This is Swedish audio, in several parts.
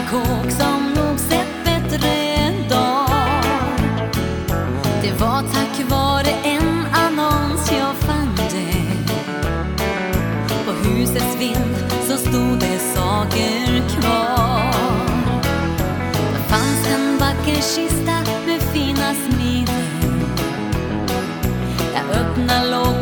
gammal kåk som nog sett bättre en dag. Det var tack vare en annons jag fann dig. På husets vind så stod det saker kvar. Det fanns en vacker kista med fina smiden. Jag öppnade lådan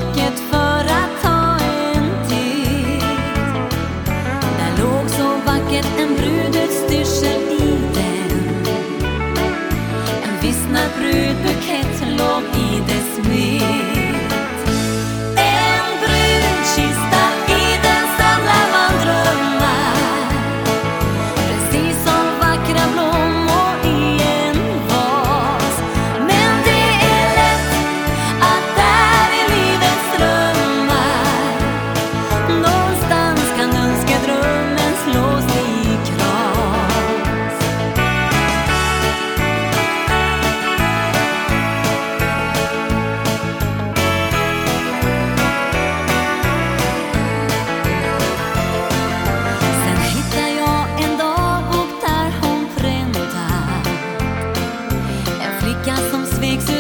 que ação se fixe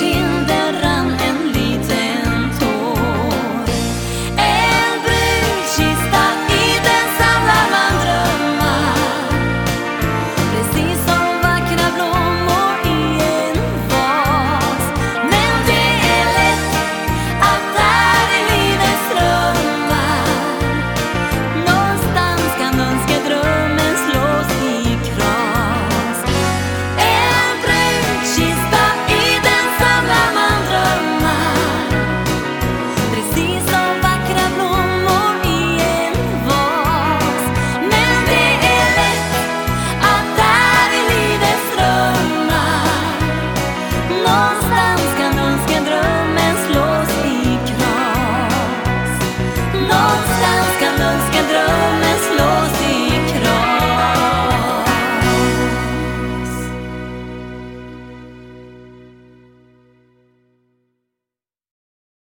she'll